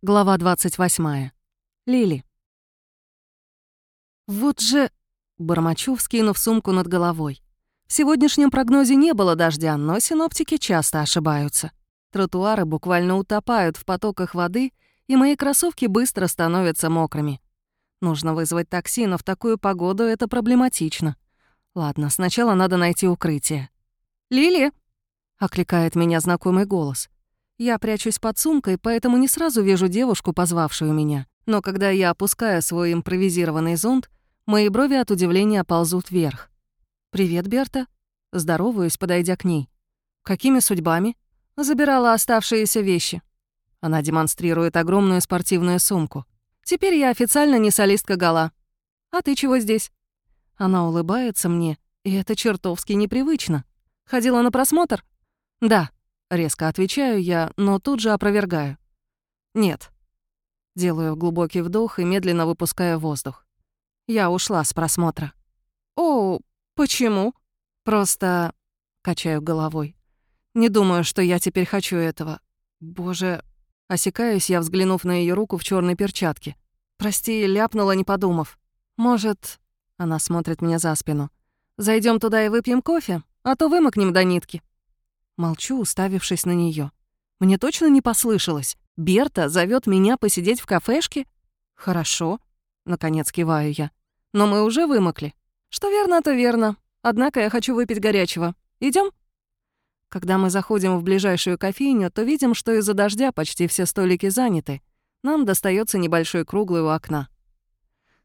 Глава 28. Лили. Вот же... Бормочу, вскинув сумку над головой. В сегодняшнем прогнозе не было дождя, но синоптики часто ошибаются. Тротуары буквально утопают в потоках воды, и мои кроссовки быстро становятся мокрыми. Нужно вызвать такси, но в такую погоду это проблематично. Ладно, сначала надо найти укрытие. «Лили!» — окликает меня знакомый голос. Я прячусь под сумкой, поэтому не сразу вижу девушку, позвавшую меня. Но когда я опускаю свой импровизированный зонт, мои брови от удивления ползут вверх. «Привет, Берта». Здороваюсь, подойдя к ней. «Какими судьбами?» Забирала оставшиеся вещи. Она демонстрирует огромную спортивную сумку. «Теперь я официально не солистка Гала. А ты чего здесь?» Она улыбается мне, и это чертовски непривычно. «Ходила на просмотр?» «Да», Резко отвечаю я, но тут же опровергаю. Нет. Делаю глубокий вдох и медленно выпускаю воздух. Я ушла с просмотра. «О, почему?» «Просто...» — качаю головой. «Не думаю, что я теперь хочу этого. Боже...» Осекаюсь я, взглянув на ее руку в черной перчатке. «Прости, ляпнула, не подумав. Может...» Она смотрит мне за спину. Зайдем туда и выпьем кофе, а то вымокнем до нитки». Молчу, уставившись на нее. Мне точно не послышалось. Берта зовет меня посидеть в кафешке? Хорошо. Наконец киваю я. Но мы уже вымокли. Что верно, то верно. Однако я хочу выпить горячего. Идем? Когда мы заходим в ближайшую кофейню, то видим, что из-за дождя почти все столики заняты. Нам достается небольшой круглый у окна.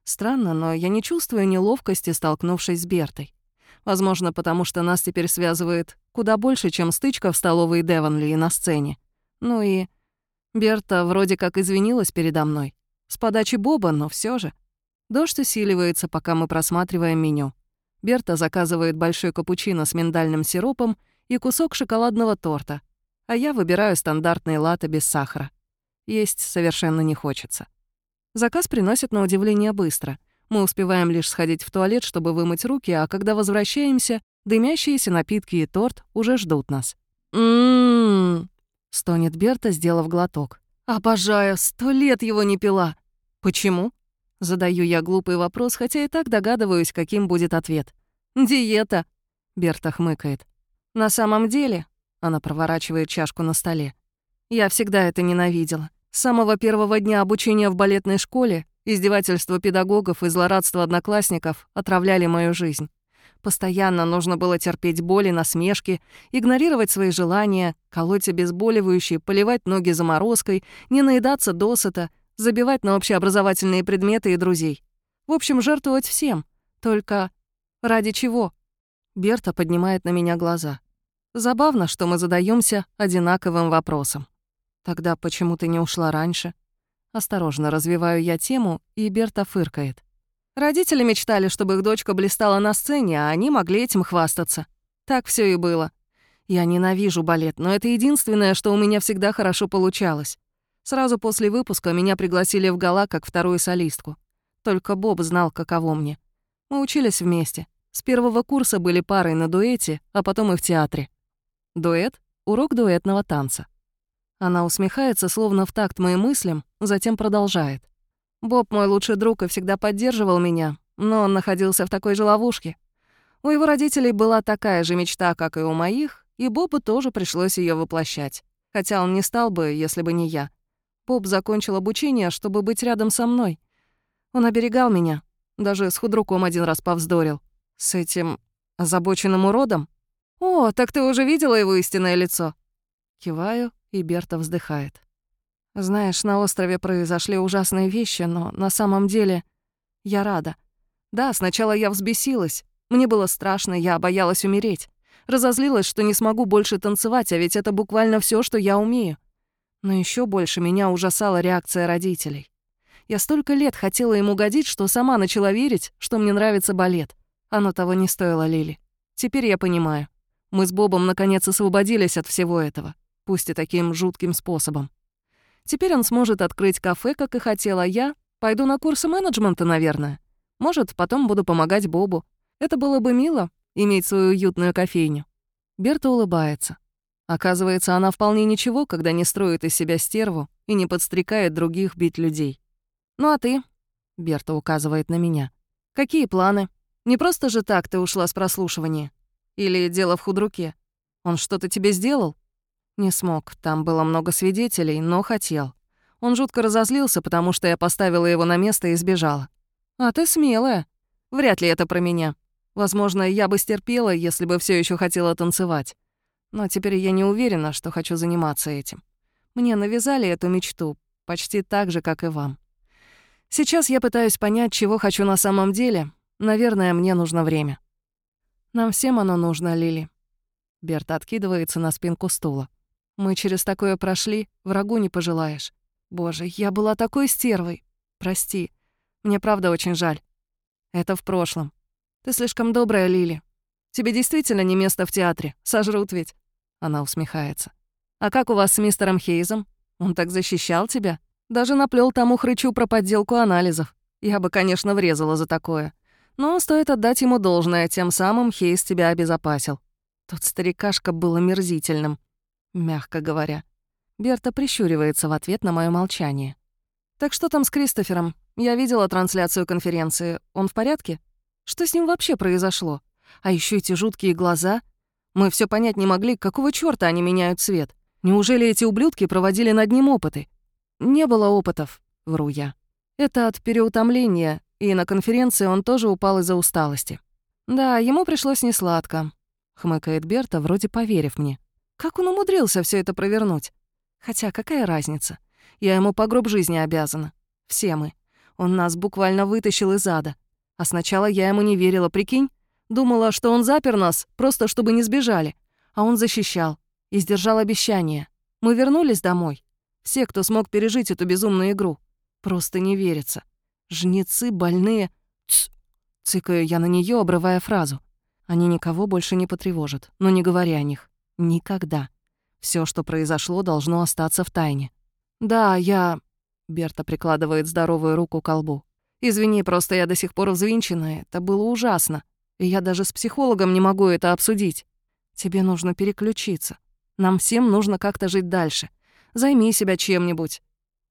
Странно, но я не чувствую неловкости, столкнувшись с Бертой. Возможно, потому что нас теперь связывает куда больше, чем стычка в столовой Девонли и на сцене. Ну и Берта вроде как извинилась передо мной. С подачи Боба, но все же. Дождь усиливается, пока мы просматриваем меню. Берта заказывает большой капучино с миндальным сиропом и кусок шоколадного торта, а я выбираю стандартный латте без сахара. Есть совершенно не хочется. Заказ приносят на удивление быстро — мы успеваем лишь сходить в туалет, чтобы вымыть руки, а когда возвращаемся, дымящиеся напитки и торт уже ждут нас. «М-м-м», стонет Берта, сделав глоток. «Обожаю, сто лет его не пила». «Почему?» Задаю я глупый вопрос, хотя и так догадываюсь, каким будет ответ. «Диета», — Берта хмыкает. «На самом деле...» — она проворачивает чашку на столе. «Я всегда это ненавидела. С самого первого дня обучения в балетной школе Издевательства педагогов и злорадство одноклассников отравляли мою жизнь. Постоянно нужно было терпеть боли, насмешки, игнорировать свои желания, колоть обезболивающие, поливать ноги заморозкой, не наедаться досыта, забивать на общеобразовательные предметы и друзей. В общем, жертвовать всем. Только ради чего? Берта поднимает на меня глаза. Забавно, что мы задаемся одинаковым вопросом. Тогда почему ты не ушла раньше? Осторожно развиваю я тему, и Берта фыркает. Родители мечтали, чтобы их дочка блистала на сцене, а они могли этим хвастаться. Так все и было. Я ненавижу балет, но это единственное, что у меня всегда хорошо получалось. Сразу после выпуска меня пригласили в гала как вторую солистку. Только Боб знал, каково мне. Мы учились вместе. С первого курса были парой на дуэте, а потом и в театре. Дуэт — урок дуэтного танца. Она усмехается, словно в такт моим мыслям, затем продолжает. «Боб мой лучший друг и всегда поддерживал меня, но он находился в такой же ловушке. У его родителей была такая же мечта, как и у моих, и Бобу тоже пришлось ее воплощать. Хотя он не стал бы, если бы не я. Боб закончил обучение, чтобы быть рядом со мной. Он оберегал меня. Даже с худруком один раз повздорил. С этим озабоченным уродом? «О, так ты уже видела его истинное лицо?» Киваю, и Берта вздыхает. «Знаешь, на острове произошли ужасные вещи, но на самом деле я рада. Да, сначала я взбесилась. Мне было страшно, я боялась умереть. Разозлилась, что не смогу больше танцевать, а ведь это буквально все, что я умею. Но еще больше меня ужасала реакция родителей. Я столько лет хотела им угодить, что сама начала верить, что мне нравится балет. Оно того не стоило, Лили. Теперь я понимаю. Мы с Бобом наконец освободились от всего этого пусть и таким жутким способом. Теперь он сможет открыть кафе, как и хотела я. Пойду на курсы менеджмента, наверное. Может, потом буду помогать Бобу. Это было бы мило, иметь свою уютную кофейню. Берта улыбается. Оказывается, она вполне ничего, когда не строит из себя стерву, и не подстрекает других бить людей. «Ну а ты?» — Берта указывает на меня. «Какие планы? Не просто же так ты ушла с прослушивания? Или дело в худруке? Он что-то тебе сделал?» Не смог, там было много свидетелей, но хотел. Он жутко разозлился, потому что я поставила его на место и сбежала. «А ты смелая. Вряд ли это про меня. Возможно, я бы стерпела, если бы все еще хотела танцевать. Но теперь я не уверена, что хочу заниматься этим. Мне навязали эту мечту, почти так же, как и вам. Сейчас я пытаюсь понять, чего хочу на самом деле. Наверное, мне нужно время. Нам всем оно нужно, Лили. Берт откидывается на спинку стула. Мы через такое прошли, врагу не пожелаешь. Боже, я была такой стервой. Прости. Мне правда очень жаль. Это в прошлом. Ты слишком добрая, Лили. Тебе действительно не место в театре. Сожрут ведь. Она усмехается. А как у вас с мистером Хейзом? Он так защищал тебя? Даже наплел тому хрычу про подделку анализов. Я бы, конечно, врезала за такое. Но стоит отдать ему должное, тем самым Хейз тебя обезопасил. Тот старикашка был омерзительным, мягко говоря. Берта прищуривается в ответ на мое молчание. «Так что там с Кристофером? Я видела трансляцию конференции. Он в порядке? Что с ним вообще произошло? А еще эти жуткие глаза. Мы все понять не могли, какого чёрта они меняют цвет. Неужели эти ублюдки проводили над ним опыты? Не было опытов, вру я. Это от переутомления, и на конференции он тоже упал из-за усталости. Да, ему пришлось несладко, хмыкает Берта, вроде поверив мне. Как он умудрился все это провернуть? Хотя какая разница? Я ему по гроб жизни обязана. Все мы. Он нас буквально вытащил из ада. А сначала я ему не верила, прикинь? Думала, что он запер нас, просто чтобы не сбежали. А он защищал и сдержал обещание. Мы вернулись домой. Все, кто смог пережить эту безумную игру. Просто не верится. Жнецы больные. Тс. Цыкаю я на нее, обрывая фразу. Они никого больше не потревожат, но не говори о них. Никогда. Все, что произошло, должно остаться в тайне. Да, я... Берта прикладывает здоровую руку к колбу. Извини, просто я до сих пор взвинчена. Это было ужасно. И я даже с психологом не могу это обсудить. Тебе нужно переключиться. Нам всем нужно как-то жить дальше. Займи себя чем-нибудь.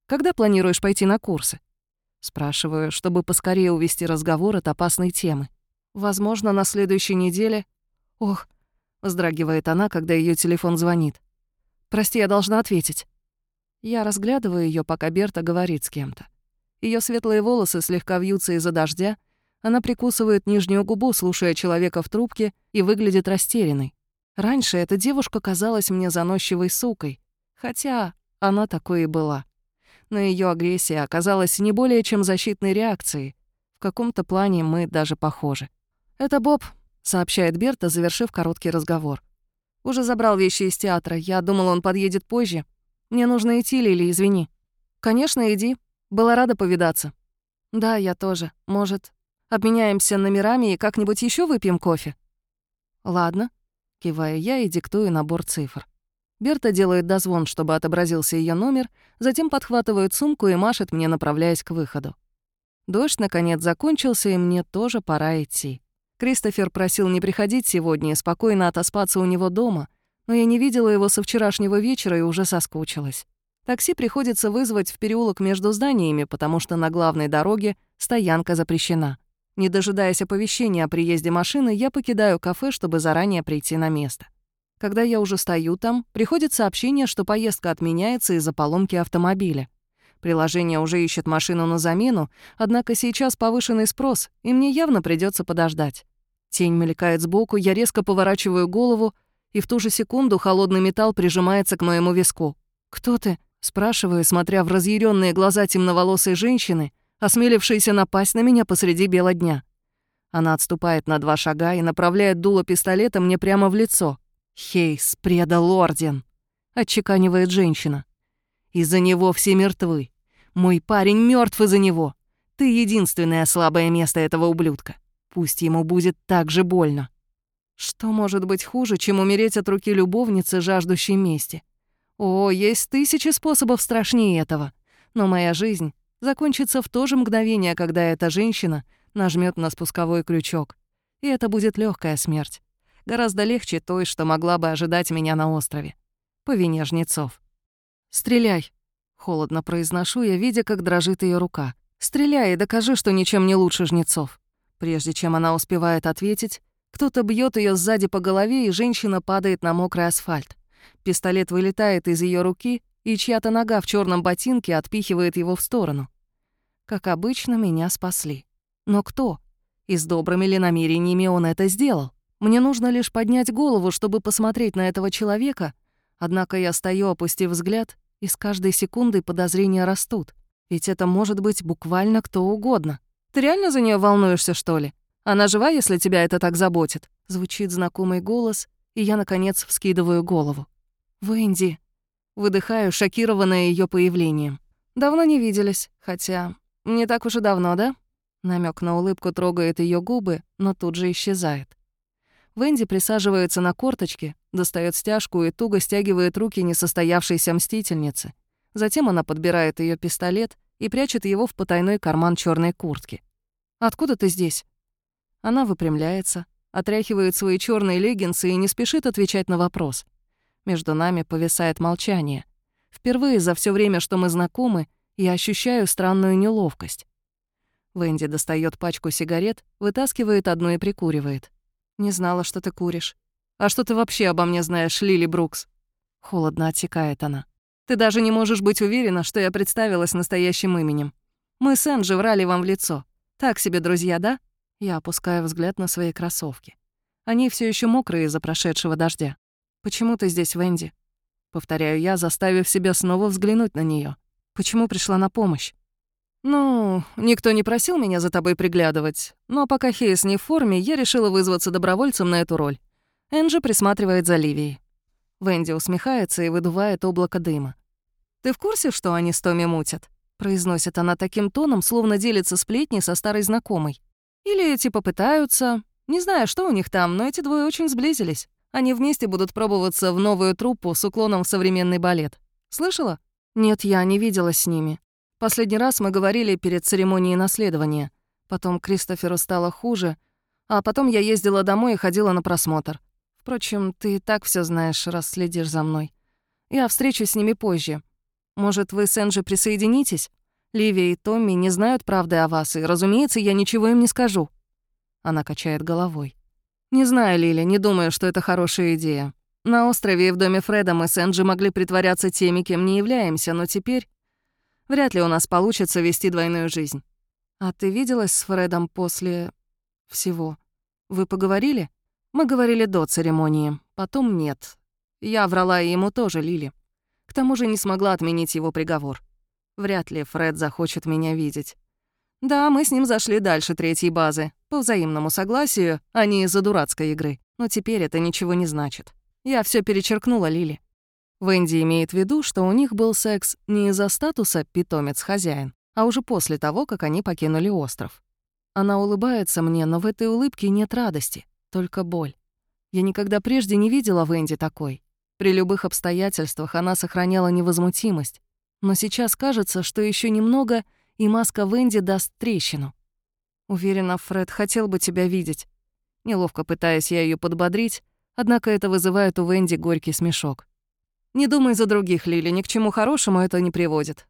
Когда планируешь пойти на курсы? Спрашиваю, чтобы поскорее увести разговор от опасной темы. Возможно, на следующей неделе... Ох, вздрагивает она, когда ее телефон звонит. Прости, я должна ответить. Я разглядываю ее, пока Берта говорит с кем-то. Ее светлые волосы слегка вьются из-за дождя, она прикусывает нижнюю губу, слушая человека в трубке, и выглядит растерянной. Раньше эта девушка казалась мне заносчивой сукой, хотя она такой и была но ее агрессия оказалась не более чем защитной реакцией. В каком-то плане мы даже похожи. «Это Боб», — сообщает Берта, завершив короткий разговор. «Уже забрал вещи из театра. Я думал, он подъедет позже. Мне нужно идти, Лили, извини». «Конечно, иди. Была рада повидаться». «Да, я тоже. Может, обменяемся номерами и как-нибудь еще выпьем кофе?» «Ладно», — киваю я и диктую набор цифр. Берта делает дозвон, чтобы отобразился ее номер, затем подхватывает сумку и машет мне, направляясь к выходу. Дождь, наконец, закончился, и мне тоже пора идти. Кристофер просил не приходить сегодня и спокойно отоспаться у него дома, но я не видела его со вчерашнего вечера и уже соскучилась. Такси приходится вызвать в переулок между зданиями, потому что на главной дороге стоянка запрещена. Не дожидаясь оповещения о приезде машины, я покидаю кафе, чтобы заранее прийти на место. Когда я уже стою там, приходит сообщение, что поездка отменяется из-за поломки автомобиля. Приложение уже ищет машину на замену, однако сейчас повышенный спрос, и мне явно придется подождать. Тень мелькает сбоку, я резко поворачиваю голову, и в ту же секунду холодный металл прижимается к моему виску. «Кто ты?» — спрашиваю, смотря в разъяренные глаза темноволосой женщины, осмелившейся напасть на меня посреди бела дня. Она отступает на два шага и направляет дуло пистолета мне прямо в лицо. «Хейс предал орден», — отчеканивает женщина. «Из-за него все мертвы. Мой парень мертв из-за него. Ты единственное слабое место этого ублюдка. Пусть ему будет так же больно». Что может быть хуже, чем умереть от руки любовницы, жаждущей мести? О, есть тысячи способов страшнее этого. Но моя жизнь закончится в то же мгновение, когда эта женщина нажмет на спусковой крючок. И это будет легкая смерть гораздо легче той, что могла бы ожидать меня на острове. По вине жнецов. «Стреляй!» — Холодно произношу я, видя, как дрожит ее рука. «Стреляй и докажи, что ничем не лучше жнецов». Прежде чем она успевает ответить, кто-то бьет ее сзади по голове, и женщина падает на мокрый асфальт. Пистолет вылетает из ее руки, и чья-то нога в черном ботинке отпихивает его в сторону. Как обычно, меня спасли. Но кто? И с добрыми ли намерениями он это сделал? Мне нужно лишь поднять голову, чтобы посмотреть на этого человека, однако я стою, опустив взгляд, и с каждой секундой подозрения растут. Ведь это может быть буквально кто угодно. Ты реально за нее волнуешься, что ли? Она жива, если тебя это так заботит?» Звучит знакомый голос, и я, наконец, вскидываю голову. «Венди». Выдыхаю, шокированная ее появлением. «Давно не виделись, хотя... Не так уж и давно, да?» Намек на улыбку трогает ее губы, но тут же исчезает. Венди присаживается на корточки, достает стяжку и туго стягивает руки несостоявшейся мстительницы. Затем она подбирает ее пистолет и прячет его в потайной карман черной куртки. «Откуда ты здесь?» Она выпрямляется, отряхивает свои черные леггинсы и не спешит отвечать на вопрос. Между нами повисает молчание. Впервые за все время, что мы знакомы, я ощущаю странную неловкость. Венди достает пачку сигарет, вытаскивает одну и прикуривает. «Не знала, что ты куришь. А что ты вообще обо мне знаешь, Лили Брукс?» Холодно отсекает она. «Ты даже не можешь быть уверена, что я представилась настоящим именем. Мы с Энджи врали вам в лицо. Так себе друзья, да?» Я опускаю взгляд на свои кроссовки. Они все еще мокрые из-за прошедшего дождя. «Почему ты здесь, Венди?» Повторяю я, заставив себя снова взглянуть на нее. «Почему пришла на помощь?» «Ну, никто не просил меня за тобой приглядывать, но пока Хейс не в форме, я решила вызваться добровольцем на эту роль. Энджи присматривает за Ливией». Венди усмехается и выдувает облако дыма. «Ты в курсе, что они с Томми мутят?» Произносит она таким тоном, словно делится сплетни со старой знакомой. «Или типа пытаются. Не знаю, что у них там, но эти двое очень сблизились. Они вместе будут пробоваться в новую труппу с уклоном в современный балет. Слышала?» «Нет, я не виделась с ними. Последний раз мы говорили перед церемонией наследования. Потом Кристоферу стало хуже, а потом я ездила домой и ходила на просмотр. Впрочем, ты и так все знаешь, раз следишь за мной. Я встречусь с ними позже. Может, вы с Энджи присоединитесь? Ливия и Томми не знают правды о вас, и, разумеется, я ничего им не скажу». Она качает головой. «Не знаю, Лиля, не думаю, что это хорошая идея. На острове и в доме Фреда мы с Энджи могли притворяться теми, кем не являемся, но теперь Вряд ли у нас получится вести двойную жизнь. А ты виделась с Фредом после... всего? Вы поговорили? Мы говорили до церемонии, потом нет. Я врала ему тоже, Лили. К тому же не смогла отменить его приговор. Вряд ли Фред захочет меня видеть. Да, мы с ним зашли дальше третьей базы, по взаимному согласию, а не из-за дурацкой игры. Но теперь это ничего не значит. Я все перечеркнула, Лили. Венди имеет в виду, что у них был секс не из-за статуса «питомец-хозяин», а уже после того, как они покинули остров. Она улыбается мне, но в этой улыбке нет радости, только боль. Я никогда прежде не видела Венди такой. При любых обстоятельствах она сохраняла невозмутимость. Но сейчас кажется, что еще немного, и маска Венди даст трещину. Уверена, Фред хотел бы тебя видеть. Неловко пытаясь я ее подбодрить, однако это вызывает у Венди горький смешок. Не думай за других, Лили, ни к чему хорошему это не приводит.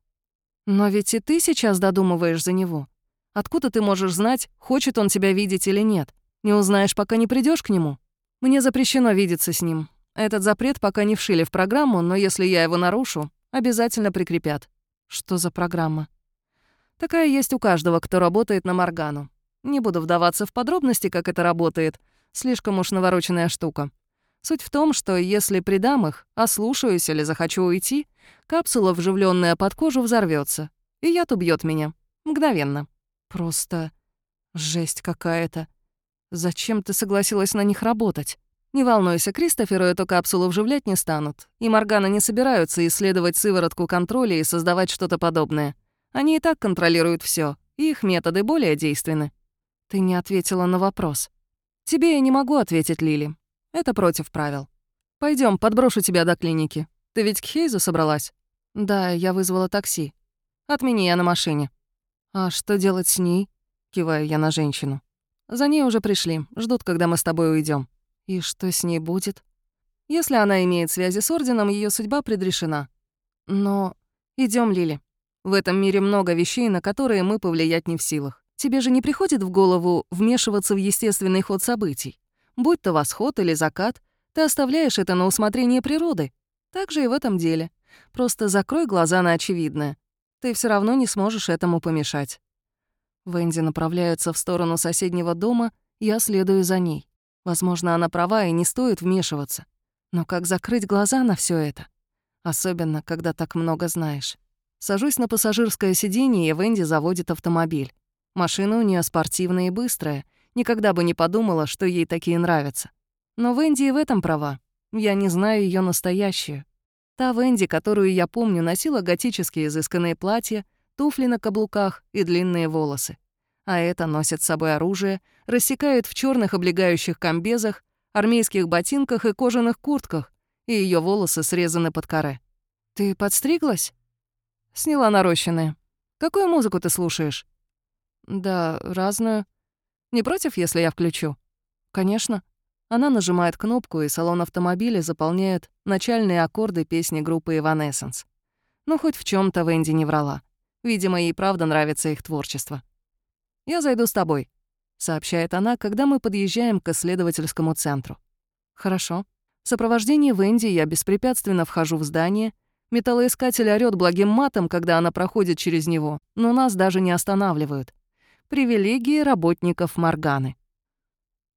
Но ведь и ты сейчас додумываешь за него. Откуда ты можешь знать, хочет он тебя видеть или нет? Не узнаешь, пока не придешь к нему. Мне запрещено видеться с ним. Этот запрет пока не вшили в программу, но если я его нарушу, обязательно прикрепят. Что за программа? Такая есть у каждого, кто работает на Моргану. Не буду вдаваться в подробности, как это работает. Слишком уж навороченная штука. Суть в том, что если придам их, ослушаюсь или захочу уйти, капсула, вживленная под кожу, взорвется, и яд убьет меня. Мгновенно. Просто жесть какая-то. Зачем ты согласилась на них работать? Не волнуйся, Кристоферу эту капсулу вживлять не станут, и Моргана не собираются исследовать сыворотку контроля и создавать что-то подобное. Они и так контролируют все, и их методы более действенны. Ты не ответила на вопрос. Тебе я не могу ответить, Лили. Это против правил. Пойдем, подброшу тебя до клиники. Ты ведь к Хейзу собралась? Да, я вызвала такси. Отмени я на машине. А что делать с ней? Киваю я на женщину. За ней уже пришли, ждут, когда мы с тобой уйдем. И что с ней будет? Если она имеет связи с Орденом, ее судьба предрешена. Но Идем, Лили. В этом мире много вещей, на которые мы повлиять не в силах. Тебе же не приходит в голову вмешиваться в естественный ход событий? Будь то восход или закат, ты оставляешь это на усмотрение природы. Так же и в этом деле. Просто закрой глаза на очевидное. Ты все равно не сможешь этому помешать. Венди направляется в сторону соседнего дома, я следую за ней. Возможно, она права и не стоит вмешиваться. Но как закрыть глаза на все это? Особенно, когда так много знаешь. Сажусь на пассажирское сиденье, и Венди заводит автомобиль. Машина у нее спортивная и быстрая. Никогда бы не подумала, что ей такие нравятся. Но Венди и в этом права. Я не знаю ее настоящую. Та Венди, которую я помню, носила готические изысканные платья, туфли на каблуках и длинные волосы. А это носит с собой оружие, рассекает в черных облегающих комбезах, армейских ботинках и кожаных куртках, и ее волосы срезаны под коре. «Ты подстриглась?» «Сняла нарощенные. Какую музыку ты слушаешь?» «Да, разную. Не против, если я включу?» «Конечно». Она нажимает кнопку, и салон автомобиля заполняет начальные аккорды песни группы Evanescence. Ну, хоть в чем то Венди не врала. Видимо, ей правда нравится их творчество. «Я зайду с тобой», — сообщает она, когда мы подъезжаем к исследовательскому центру. «Хорошо». В сопровождении Венди я беспрепятственно вхожу в здание. Металлоискатель орёт благим матом, когда она проходит через него, но нас даже не останавливают. Привилегии работников Морганы.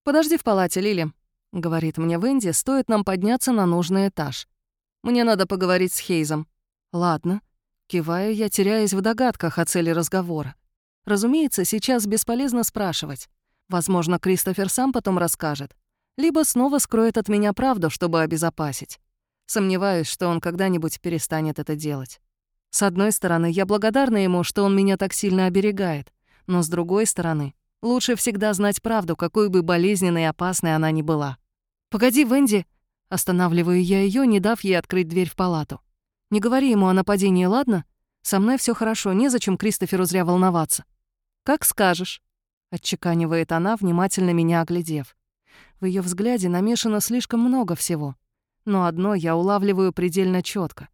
«Подожди в палате, Лили», — говорит мне Венди, «стоит нам подняться на нужный этаж. Мне надо поговорить с Хейзом». «Ладно». Киваю я, теряясь в догадках о цели разговора. Разумеется, сейчас бесполезно спрашивать. Возможно, Кристофер сам потом расскажет. Либо снова скроет от меня правду, чтобы обезопасить. Сомневаюсь, что он когда-нибудь перестанет это делать. С одной стороны, я благодарна ему, что он меня так сильно оберегает. Но с другой стороны, лучше всегда знать правду, какой бы болезненной и опасной она ни была. «Погоди, Венди!» Останавливаю я ее, не дав ей открыть дверь в палату. «Не говори ему о нападении, ладно? Со мной все хорошо, незачем Кристоферу зря волноваться». «Как скажешь», — отчеканивает она, внимательно меня оглядев. В ее взгляде намешано слишком много всего. Но одно я улавливаю предельно четко.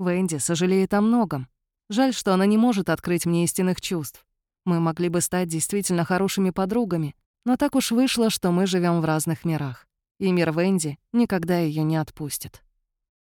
Венди сожалеет о многом. Жаль, что она не может открыть мне истинных чувств. Мы могли бы стать действительно хорошими подругами, но так уж вышло, что мы живем в разных мирах. И мир Венди никогда ее не отпустит.